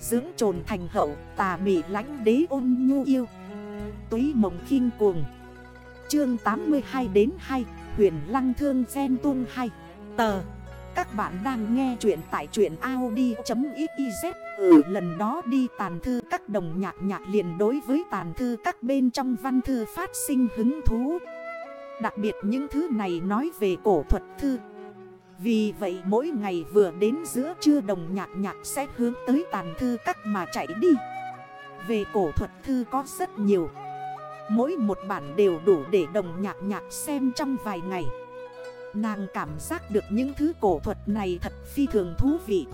Dưỡng trồn thành hậu, tà mị lánh đế ôn nhu yêu. Túy mộng khinh cuồng. Chương 82 đến 2 Huyền lăng thương gen tung 2 Tờ. Các bạn đang nghe chuyện tại truyện Audi.xyz Ừ lần đó đi tàn thư các đồng nhạc nhạc liền đối với tàn thư các bên trong văn thư phát sinh hứng thú. Đặc biệt những thứ này nói về cổ thuật thư vì vậy mỗi ngày vừa đến giữa trưa đồng nhạc nhạc sẽ hướng tới tàn thư các mà chạy đi. Về cổ thuật thư có rất nhiều. Mỗi một bản đều đủ để đồng nhạc nhạc xem trong vài ngày. Nàng cảm giác được những thứ cổ thuật này thật phi thường thú vị.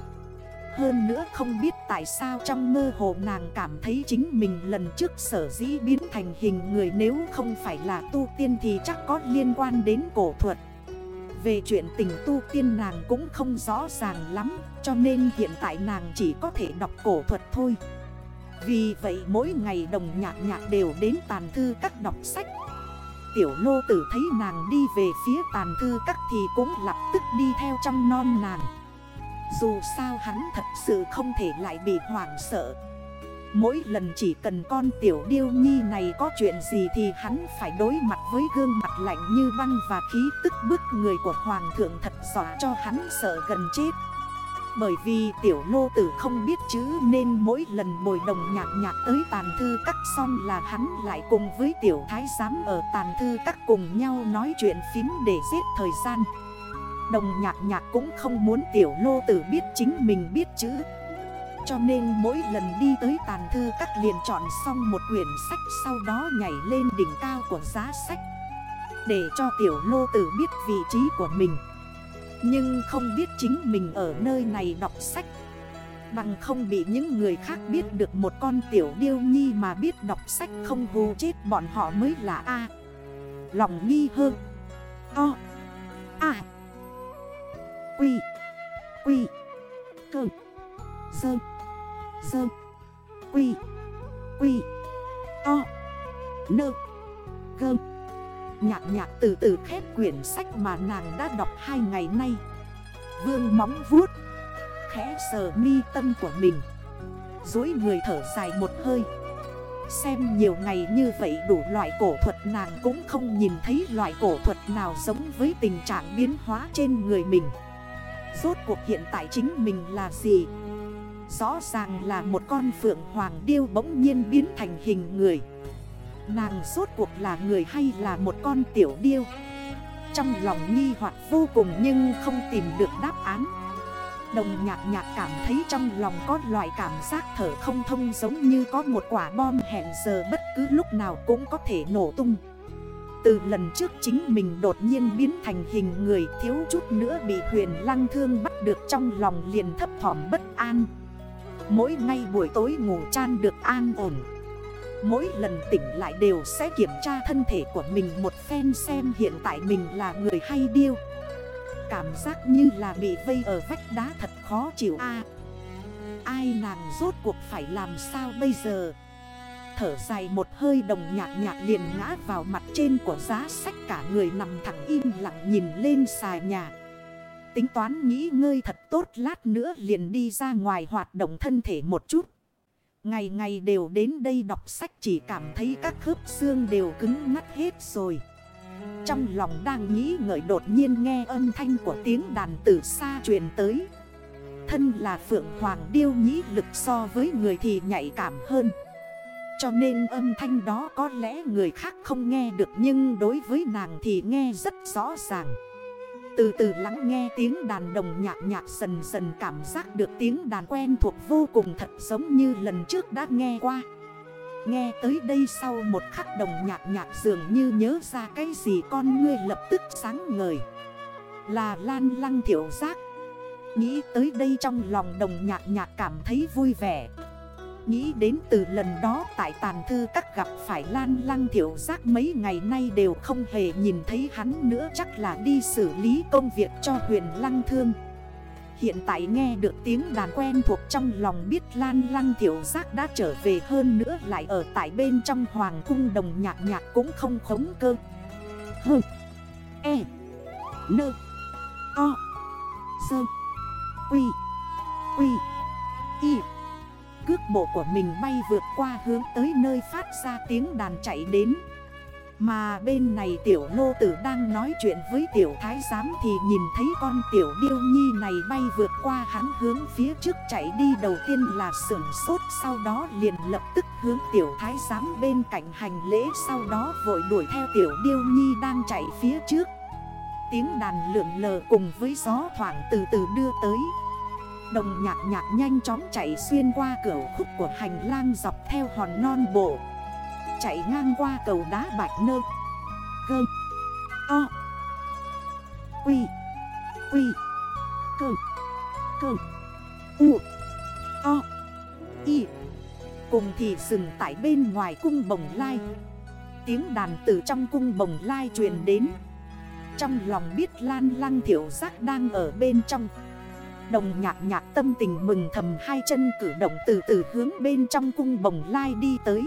Hơn nữa không biết tại sao trong mơ hồ nàng cảm thấy chính mình lần trước sở dĩ biến thành hình người Nếu không phải là tu tiên thì chắc có liên quan đến cổ thuật. Về chuyện tình tu tiên nàng cũng không rõ ràng lắm, Cho nên hiện tại nàng chỉ có thể đọc cổ thuật thôi. Vì vậy mỗi ngày đồng nhạc nhạc đều đến tàn thư các đọc sách. Tiểu lô tử thấy nàng đi về phía tàn thư các thì cũng lập tức đi theo trong non nàng. Dù sao hắn thật sự không thể lại bị hoảng sợ. Mỗi lần chỉ cần con tiểu điêu nhi này có chuyện gì thì hắn phải đối mặt với gương mặt lạnh như băng và khí tức bức người của hoàng thượng thật dọa cho hắn sợ gần chết bởi vì tiểu lô tử không biết chữ nên mỗi lần bồi đồng nhạc nhạc tới tàn thư các xong là hắn lại cùng với tiểu thái giám ở tàn thư các cùng nhau nói chuyện phím để giết thời gian. Đồng nhạc nhạc cũng không muốn tiểu lô tử biết chính mình biết chữ. Cho nên mỗi lần đi tới tàn thư các liền chọn xong một quyển sách sau đó nhảy lên đỉnh cao của giá sách. Để cho tiểu lô tử biết vị trí của mình. Nhưng không biết chính mình ở nơi này đọc sách. Bằng không bị những người khác biết được một con tiểu điêu nhi mà biết đọc sách không hù chết bọn họ mới là A. Lòng nghi hơn O. A. Quy. Quy. Cơ. Dơ. Sơ. Quy. Quy. To Nơ. Gơm Nhạc nhạc từ từ khép quyển sách mà nàng đã đọc hai ngày nay. Vương móng vuốt. Khẽ sờ mi tâm của mình. Dối người thở dài một hơi. Xem nhiều ngày như vậy đủ loại cổ thuật nàng cũng không nhìn thấy loại cổ thuật nào giống với tình trạng biến hóa trên người mình. Rốt cuộc hiện tại chính mình là gì? Rõ ràng là một con phượng hoàng điêu bỗng nhiên biến thành hình người. Nàng rốt cuộc là người hay là một con tiểu điêu? Trong lòng nghi hoặc vô cùng nhưng không tìm được đáp án. Đồng nhạc nhạc cảm thấy trong lòng có loại cảm giác thở không thông giống như có một quả bom hẹn giờ bất cứ lúc nào cũng có thể nổ tung. Từ lần trước chính mình đột nhiên biến thành hình người, thiếu chút nữa bị huyền lăng thương bắt được trong lòng liền thấp thỏm bất an. Mỗi ngày buổi tối ngủ chan được an ổn. Mỗi lần tỉnh lại đều sẽ kiểm tra thân thể của mình một phen xem hiện tại mình là người hay điêu. Cảm giác như là bị vây ở vách đá thật khó chịu a. Ai nàng rốt cuộc phải làm sao bây giờ? Thở dài một hơi đồng nhạc nhạc liền ngã vào mặt trên của giá sách cả người nằm thẳng im lặng nhìn lên xà nhà. Tính toán nghĩ ngơi thật tốt lát nữa liền đi ra ngoài hoạt động thân thể một chút. Ngày ngày đều đến đây đọc sách chỉ cảm thấy các khớp xương đều cứng ngắt hết rồi. Trong lòng đang nghĩ ngợi đột nhiên nghe âm thanh của tiếng đàn từ xa truyền tới. Thân là Phượng Hoàng Điêu nhĩ lực so với người thì nhạy cảm hơn. Cho nên âm thanh đó có lẽ người khác không nghe được Nhưng đối với nàng thì nghe rất rõ ràng từ từ lắng nghe tiếng đàn đồng nhạc nhạc dần dần cảm giác được tiếng đàn quen thuộc vô cùng thật giống như lần trước đã nghe qua. Nghe tới đây sau một khắc đồng nhạc nhạc dường như nhớ ra cái gì con ngươi lập tức sáng ngời. Là lan lăng thiểu giác. Nghĩ tới đây trong lòng đồng nhạc nhạc cảm thấy vui vẻ. Nghĩ đến từ lần đó tại tàn thư các gặp phải lan lăng thiểu giác mấy ngày nay đều không hề nhìn thấy hắn nữa chắc là đi xử lý công việc cho huyền lăng thương. Hiện tại nghe được tiếng đàn quen thuộc trong lòng biết lan lăng thiểu giác đã trở về hơn nữa lại ở tại bên trong hoàng cung đồng nhạc nhạc cũng không khống cơ. Hơ, e, nơ, o, sơ, quy, quy, y cước bộ của mình bay vượt qua hướng tới nơi phát ra tiếng đàn chạy đến. Mà bên này tiểu lô tử đang nói chuyện với tiểu thái giám Thì nhìn thấy con tiểu điêu nhi này bay vượt qua hắn hướng phía trước chạy đi Đầu tiên là sưởng sốt, sau đó liền lập tức hướng tiểu thái giám bên cạnh hành lễ, Sau đó vội đuổi theo tiểu điêu nhi đang chạy phía trước. Tiếng đàn lượn lờ cùng với gió thoảng từ từ đưa tới. Đồng nhạc nhạc nhanh chóng chạy xuyên qua cửa khúc của hành lang dọc theo hòn non bộ. Chạy ngang qua cầu đá bạch nơ. Cơ. O. Quy. Quy. Cơ. Cơ. U. O. Y Cùng thì dừng tại bên ngoài cung bồng lai. Tiếng đàn từ trong cung bồng lai truyền đến. Trong lòng biết lan lăng thiểu giác đang ở bên trong. Đồng nhạc nhạc tâm tình mừng thầm, hai chân cử động từ từ hướng bên trong cung bồng lai đi tới.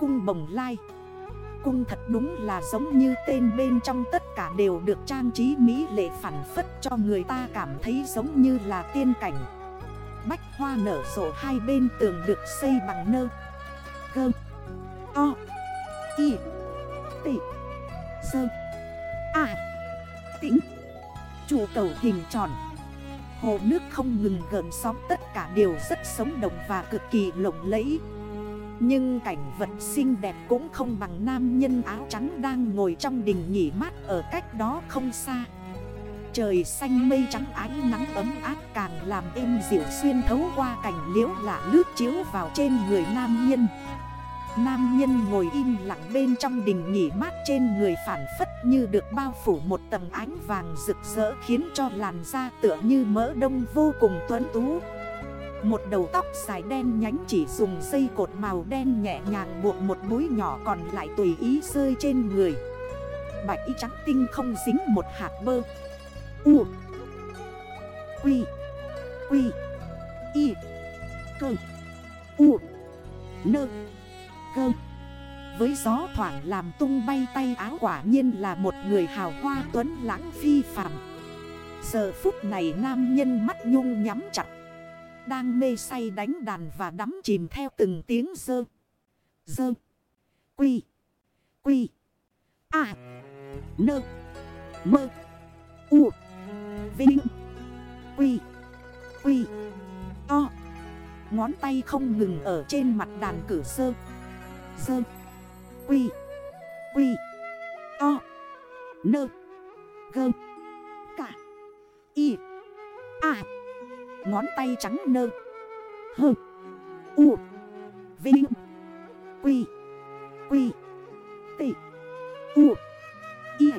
Cung bồng lai, Cung thật đúng là giống như tên bên trong tất cả đều được trang trí mỹ lệ phản phất cho người ta cảm thấy giống như là tiên cảnh. Bách hoa nở rộ hai bên tường được xây bằng nơ, Gơ, O, Y T Sơ, A, Tĩnh. Chùa cầu hình tròn Hồ nước không ngừng gợn sóng, tất cả đều rất sống động và cực kỳ lộng lẫy. Nhưng cảnh vật xinh đẹp cũng không bằng nam nhân áo trắng đang ngồi trong đình nghỉ mát ở cách đó không xa. Trời xanh mây trắng, ánh nắng ấm áp càng làm êm dịu xuyên thấu qua cảnh liễu lạ lướt chiếu vào trên người nam nhân. Nam nhân ngồi im lặng bên trong đình nghỉ mát trên người phản phất như được bao phủ một tầng ánh vàng rực rỡ khiến cho làn da tựa như mỡ đông vô cùng tuấn tú. Một đầu tóc dài đen nhánh chỉ dùng dây cột màu đen nhẹ nhàng buộc một búi nhỏ còn lại tùy ý rơi trên người. Bạch y trắng tinh không dính một hạt bơ. U, Quy Quy, Y, Cơ, U, Nơ cơ. Với gió thoảng làm tung bay tay áo quả nhiên là một người hào hoa tuấn lãng phi phàm. Giờ phút này nam nhân mắt nhung nhắm chặt. Đang mê say đánh đàn và đắm chìm theo từng tiếng dơ. Dơ. Quy. Quy. À Nơ. Mơ. U. Vinh. Quy. Quy. To. Ngón tay không ngừng ở trên mặt đàn cử sơ. Sơ Quy. Quy. To Nơ Gơ Cả Y À Ngón tay trắng nơ. Hơ U. Vinh. Quy. Quy. T. U. Y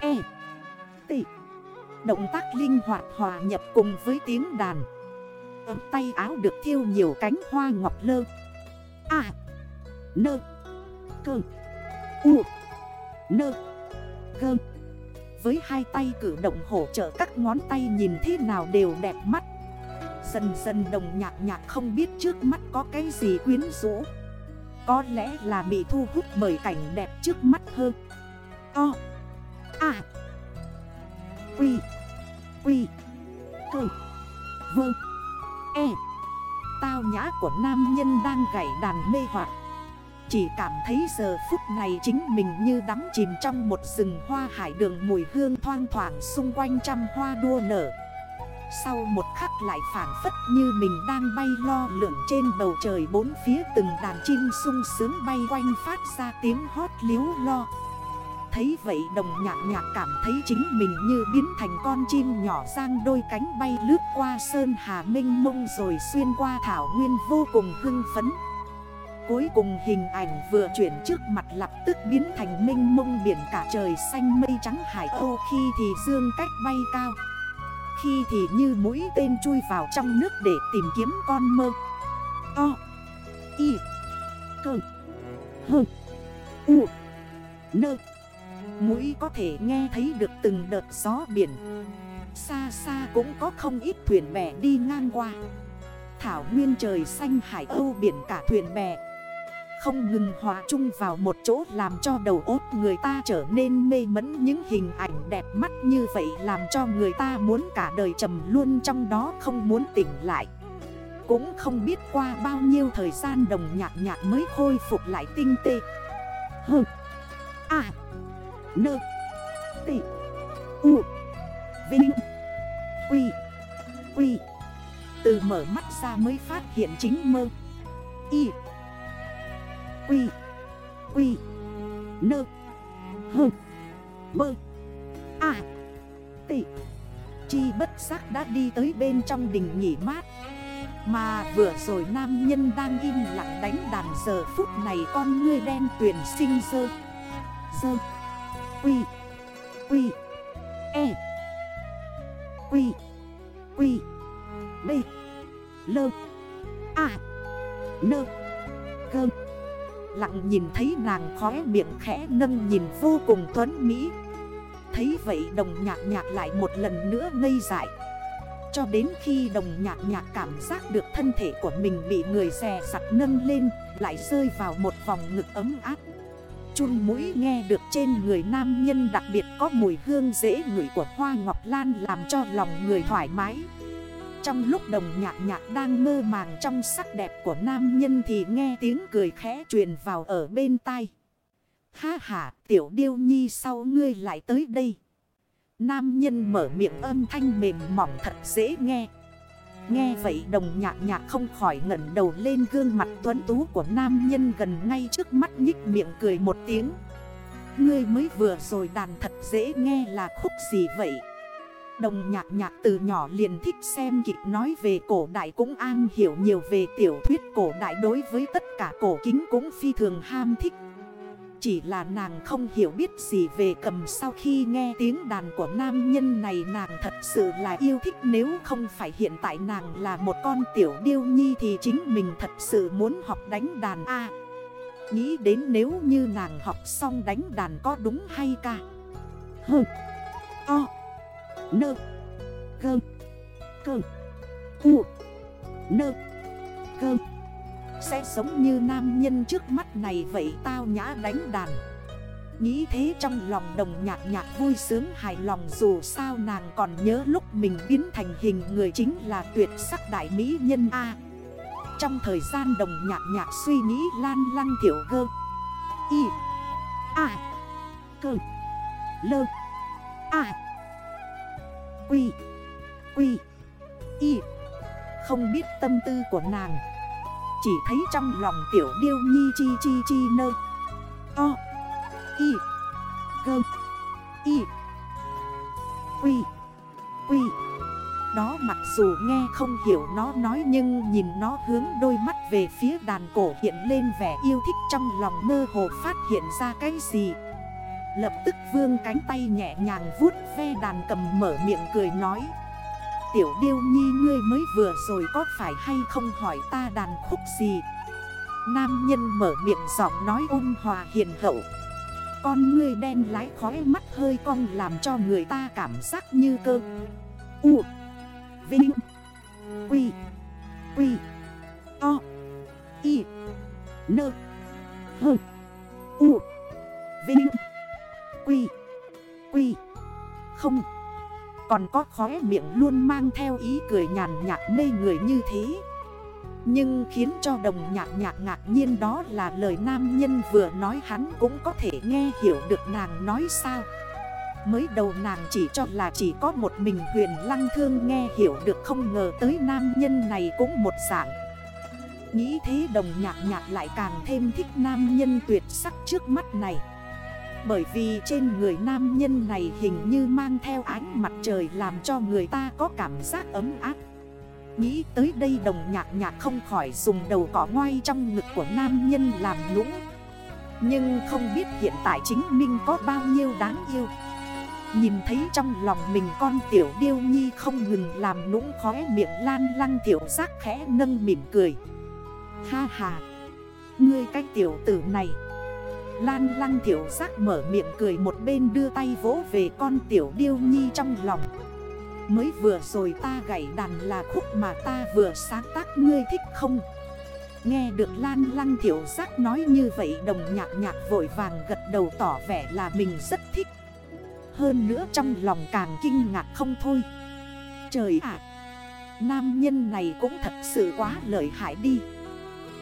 E. T. Động tác linh hoạt hòa nhập cùng với tiếng đàn. Ấm tay áo được thiêu nhiều cánh hoa ngọc lơ. À Nơ. Cơ. U. Nơ. Cơ, Với hai tay cử động hỗ trợ các ngón tay nhìn thế nào đều đẹp mắt. Dần dần đồng nhạc nhạc không biết trước mắt có cái gì quyến rũ. Có lẽ là bị thu hút bởi cảnh đẹp trước mắt hơn. O. A, Quy. Quy. Cơ. Vơ. E. Tao nhã của nam nhân đang gãy đàn mê hoặc chỉ cảm thấy giờ phút này chính mình như đắm chìm trong một rừng hoa hải đường mùi hương thoang thoảng xung quanh trăm hoa đua nở. Sau một khắc lại phản phất như mình đang bay lo lượn trên bầu trời bốn phía từng đàn chim sung sướng bay quanh phát ra tiếng hót liếu lo. Thấy vậy đồng nhạc nhạc cảm thấy chính mình như biến thành con chim nhỏ sang đôi cánh bay lướt qua sơn hà minh mông rồi xuyên qua thảo nguyên vô cùng hưng phấn. Cuối cùng hình ảnh vừa chuyển trước mặt lập tức biến thành minh mông biển cả trời xanh mây trắng hải. Âu Khi thì dương cách bay cao. Khi thì như mũi tên chui vào trong nước để tìm kiếm con mơ. O Y Cơ Hơ U Nơ Mũi có thể nghe thấy được từng đợt gió biển. Xa xa cũng có không ít thuyền bè đi ngang qua. Thảo nguyên trời xanh hải âu biển cả thuyền bè không ngừng hòa chung vào một chỗ làm cho đầu óc người ta trở nên mê mẫn những hình ảnh đẹp mắt như vậy làm cho người ta muốn cả đời trầm luôn trong đó, không muốn tỉnh lại. Cũng không biết qua bao nhiêu thời gian đồng nhạc nhạc mới khôi phục lại tinh tê Hừ. À Nơ. Tị U. Vinh. Quy. Quy. Từ mở mắt ra mới phát hiện chính mơ. Y. Quy. Quy. Nơ. Hơ. Mơ. À Tị. Chi bất giác đã đi tới bên trong đình nghỉ mát. Mà vừa rồi nam nhân đang im lặng đánh đàn giờ phút này con ngươi đen tuyển sinh sơ Sơ Quy. Quy. E. Quy. Quy. B. Lơ. Phượng nhìn thấy nàng khóe miệng khẽ nâng nhìn vô cùng tuấn mỹ. Thấy vậy đồng nhạc nhạc lại một lần nữa ngây dại. Cho đến khi đồng nhạc nhạc cảm giác được thân thể của mình bị người xè sặt nâng lên, Lại rơi vào một vòng ngực ấm áp. Chun mũi nghe được trên người nam nhân đặc biệt có mùi hương dễ ngửi của hoa ngọc lan làm cho lòng người thoải mái. Trong lúc đồng nhạc nhạc đang mơ màng trong sắc đẹp của nam nhân thì nghe tiếng cười khẽ truyền vào ở bên tai. Ha ha, tiểu điêu nhi sau ngươi lại tới đây. Nam nhân mở miệng âm thanh mềm mỏng thật dễ nghe. Nghe vậy đồng nhạc nhạc không khỏi ngẩn đầu lên gương mặt tuấn tú của nam nhân gần ngay trước mắt nhích miệng cười một tiếng. Ngươi mới vừa rồi đàn thật dễ nghe là khúc gì vậy? Đồng nhạc nhạc từ nhỏ liền thích xem kịch nói về cổ đại cũng an hiểu nhiều về tiểu thuyết cổ đại đối với tất cả cổ kính cũng phi thường ham thích. Chỉ là nàng không hiểu biết gì về cầm sau khi nghe tiếng đàn của nam nhân này nàng thật sự là yêu thích Nếu không phải hiện tại nàng là một con tiểu điêu nhi thì chính mình thật sự muốn học đánh đàn A. Nghĩ đến nếu như nàng học xong đánh đàn có đúng hay ca? Hừ. O. Nơ. Gơ Cơ U. Nơ. Cơ sẽ giống như nam nhân trước mắt này vậy tao nhã đánh đàn. Nghĩ thế trong lòng đồng nhạc nhạc vui sướng hài lòng dù sao nàng còn nhớ lúc mình biến thành hình người chính là tuyệt sắc đại mỹ nhân A. Trong thời gian đồng nhạc nhạc suy nghĩ lan lăng tiểu gơ. Y. A. Cơ Lơ. A. Quy. Quy. Y. Không biết tâm tư của nàng. Chỉ thấy trong lòng tiểu điêu nhi chi chi chi nơ. O. Y. Gơ Y. Quy. Quy. Đó mặc dù nghe không hiểu nó nói Nhưng nhìn nó hướng đôi mắt về phía đàn cổ hiện lên vẻ yêu thích trong lòng mơ hồ phát hiện ra cái gì. Lập tức vương cánh tay nhẹ nhàng vuốt ve đàn cầm mở miệng cười nói. Tiểu điêu nhi ngươi mới vừa rồi có phải hay không hỏi ta đàn khúc gì? Nam nhân mở miệng giọng nói ôn hòa hiền hậu. Con ngươi đen lái khói mắt hơi cong làm cho người ta cảm giác như cơ. U, Vinh, Quy Quy, To, Y, Nơ, Hơ, U. còn có khóe miệng luôn mang theo ý cười nhàn nhạt mê người như thế. Nhưng khiến cho đồng nhạc nhạc ngạc nhiên đó là lời nam nhân vừa nói hắn cũng có thể nghe hiểu được nàng nói sao. Mới đầu nàng chỉ cho là chỉ có một mình huyền lăng thương nghe hiểu được không ngờ tới nam nhân này cũng một dạng. Nghĩ thế đồng nhạc nhạc lại càng thêm thích nam nhân tuyệt sắc trước mắt này bởi vì trên người nam nhân này hình như mang theo ánh mặt trời làm cho người ta có cảm giác ấm áp. Nghĩ tới đây đồng nhạc nhạc không khỏi dùng đầu cỏ ngoai trong ngực của nam nhân làm lũng Nhưng không biết hiện tại chính mình có bao nhiêu đáng yêu. Nhìn thấy trong lòng mình con tiểu điêu nhi không ngừng làm nũng khóe miệng lan lăng tiểu giác khẽ nâng mỉm cười. Ha ha, Ngươi cái tiểu tử này. Lan lăng tiểu giác mở miệng cười một bên đưa tay vỗ về con tiểu điêu nhi trong lòng. Mới vừa rồi ta gãy đàn là khúc mà ta vừa sáng tác, ngươi thích không? Nghe được Lan Lăng Thiểu Giác nói như vậy, đồng nhạc nhạc vội vàng gật đầu tỏ vẻ là mình rất thích. Hơn nữa trong lòng càng kinh ngạc không thôi. Trời ạ! Nam nhân này cũng thật sự quá lợi hại đi.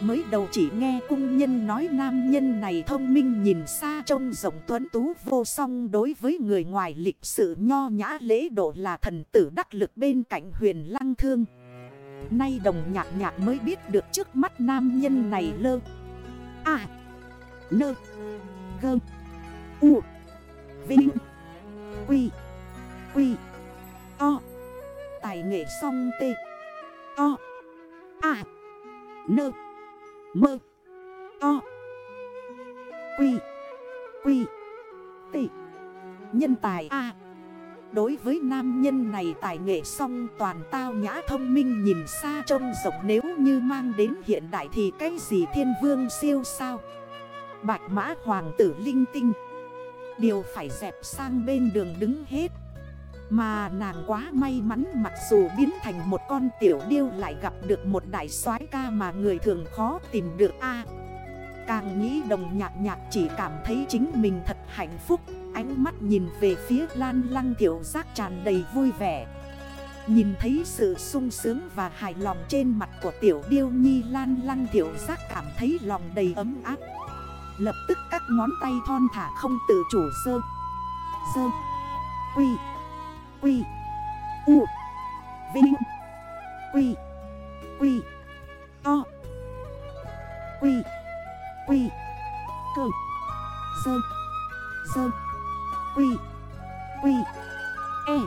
Mới đầu chỉ nghe cung nhân nói nam nhân này thông minh nhìn xa trông rộng tuấn tú vô song đối với người ngoài lịch sự nho nhã lễ độ là thần tử đắc lực bên cạnh huyền lăng thương. Nay đồng nhạc nhạc mới biết được trước mắt nam nhân này lơ. À. Nơ. Gơ. U. Vinh. Quy. Quy. To. Tài nghệ song tê. To. À. Nơ. Mơ. To. Quy. Quy. Tị. Nhân tài A. Đối với nam nhân này tài nghệ song toàn tao nhã thông minh nhìn xa trông rộng nếu như mang đến hiện đại thì cái gì thiên vương siêu sao. Bạch mã hoàng tử linh tinh. Điều phải dẹp sang bên đường đứng hết. Mà nàng quá may mắn mặc dù biến thành một con tiểu điêu lại gặp được một đại soái ca mà người thường khó tìm được a. Càng nghĩ đồng nhạc nhạc chỉ cảm thấy chính mình thật hạnh phúc, Ánh mắt nhìn về phía lan lăng tiểu giác tràn đầy vui vẻ. Nhìn thấy sự sung sướng và hài lòng trên mặt của tiểu điêu nhi, lan lăng tiểu giác cảm thấy lòng đầy ấm áp. Lập tức các ngón tay thon thả không tự chủ sơ Sơ, Quy. Quy. U. Vinh. Quy. Quy. To. Quy. Quy. Cơ. Sơ Sơ Quy. Quy. E.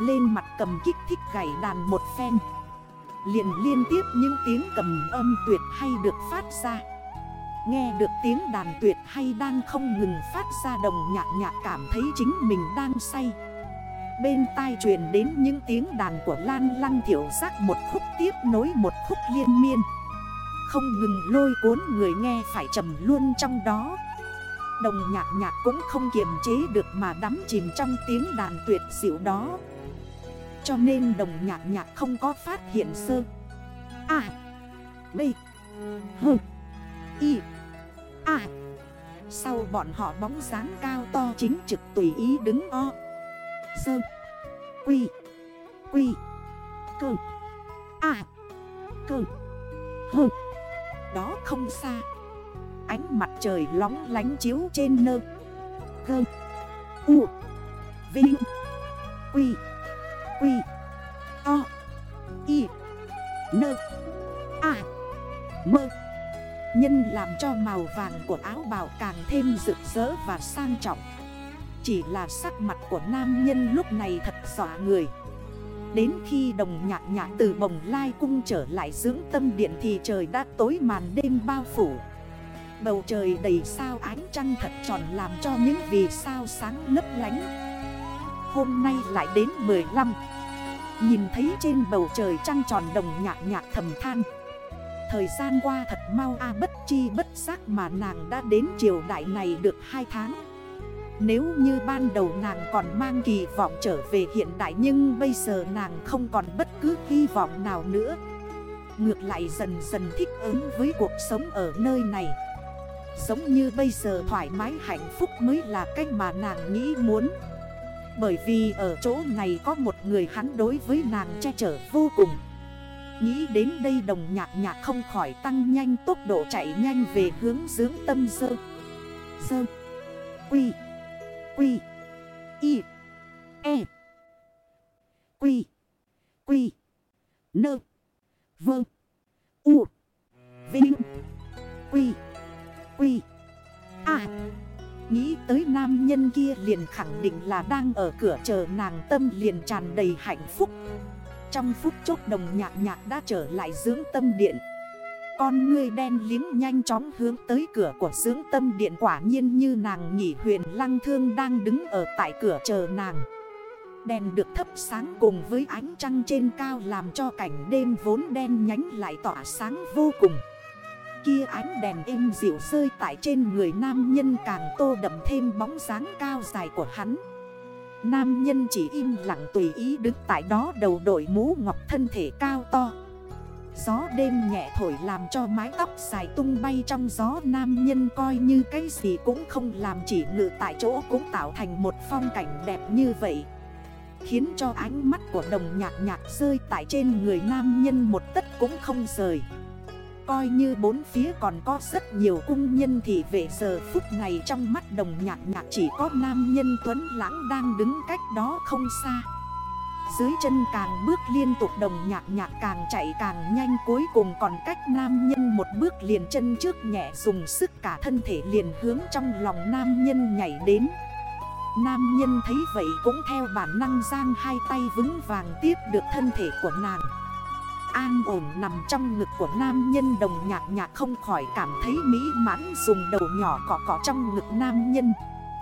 Lên mặt cầm kích thích gảy đàn một phen. Liền liên tiếp những tiếng cầm âm tuyệt hay được phát ra. Nghe được tiếng đàn tuyệt hay đang không ngừng phát ra đồng nhạc nhạc cảm thấy chính mình đang say. Bên tai truyền đến những tiếng đàn của Lan Lăng Thiểu Giác một khúc tiếp nối một khúc liên miên. Không ngừng lôi cuốn người nghe phải trầm luôn trong đó. Đồng nhạc nhạc cũng không kiềm chế được mà đắm chìm trong tiếng đàn tuyệt diệu đó. Cho nên đồng nhạc nhạc không có phát hiện sơ. À B, H Y À Sau bọn họ bóng dáng cao to chính trực tùy ý đứng o. Sơ Quy Quy Cơ À Cơ Hơ Đó không xa. Ánh mặt trời lóng lánh chiếu trên nơ Cơ U. Vinh. Quy Quy To. Y. Nơ. À Mơ. Nhân làm cho màu vàng của áo bào càng thêm rực rỡ và sang trọng chỉ là sắc mặt của nam nhân lúc này thật xóa người. Đến khi đồng nhạc nhạc từ bồng lai cung trở lại dưỡng tâm điện thì trời đã tối màn đêm bao phủ. Bầu trời đầy sao ánh trăng thật tròn làm cho những vì sao sáng lấp lánh. Hôm nay lại đến 15 Nhìn thấy trên bầu trời trăng tròn đồng nhạc nhạc thầm than. Thời gian qua thật mau a, bất chi bất giác mà nàng đã đến triều đại này được 2 tháng nếu như ban đầu nàng còn mang kỳ vọng trở về hiện đại Nhưng bây giờ nàng không còn bất cứ hy vọng nào nữa. Ngược lại dần dần thích ứng với cuộc sống ở nơi này. Giống như bây giờ thoải mái hạnh phúc mới là cách mà nàng nghĩ muốn. Bởi vì ở chỗ này có một người hắn đối với nàng che chở vô cùng. Nghĩ đến đây đồng nhạc nhạc không khỏi tăng nhanh tốc độ chạy nhanh về hướng dưỡng tâm dơ Dơ Quy. Quy, Y E Quy Quy, Nơ, Vơ, U Vinh Quy Quy À Nghĩ tới nam nhân kia liền khẳng định là đang ở cửa chờ nàng tâm liền tràn đầy hạnh phúc. Trong phút chốc đồng nhạc nhạc đã trở lại dưỡng tâm điện con ngươi đen liếng nhanh chóng hướng tới cửa của dưỡng tâm điện quả nhiên như nàng nhỉ huyền lăng thương đang đứng ở tại cửa chờ nàng. Đèn được thấp sáng cùng với ánh trăng trên cao làm cho cảnh đêm vốn đen nhánh lại tỏa sáng vô cùng. Kia ánh đèn êm dịu rơi tại trên người nam nhân càng tô đậm thêm bóng dáng cao dài của hắn. Nam nhân chỉ im lặng tùy ý đứng tại đó đầu đội mũ ngọc thân thể cao to. Gió đêm nhẹ thổi làm cho mái tóc dài tung bay trong gió. Nam nhân coi như cái gì cũng không làm, chỉ ngự tại chỗ cũng tạo thành một phong cảnh đẹp như vậy, Khiến cho ánh mắt của đồng nhạc nhạc rơi tại trên người nam nhân một tất cũng không rời. Coi như bốn phía còn có rất nhiều cung nhân thì về giờ phút này trong mắt đồng nhạc nhạc chỉ có nam nhân tuấn lãng đang đứng cách đó không xa. Dưới chân càng bước liên tục đồng nhạc nhạc càng chạy càng nhanh, cuối cùng còn cách nam nhân một bước liền chân trước nhẹ dùng sức cả thân thể liền hướng trong lòng nam nhân nhảy đến. Nam nhân thấy vậy cũng theo bản năng giang hai tay vững vàng tiếp được thân thể của nàng. An ổn nằm trong ngực của nam nhân đồng nhạc nhạc không khỏi cảm thấy mỹ mãn, dùng đầu nhỏ cỏ cỏ trong ngực nam nhân.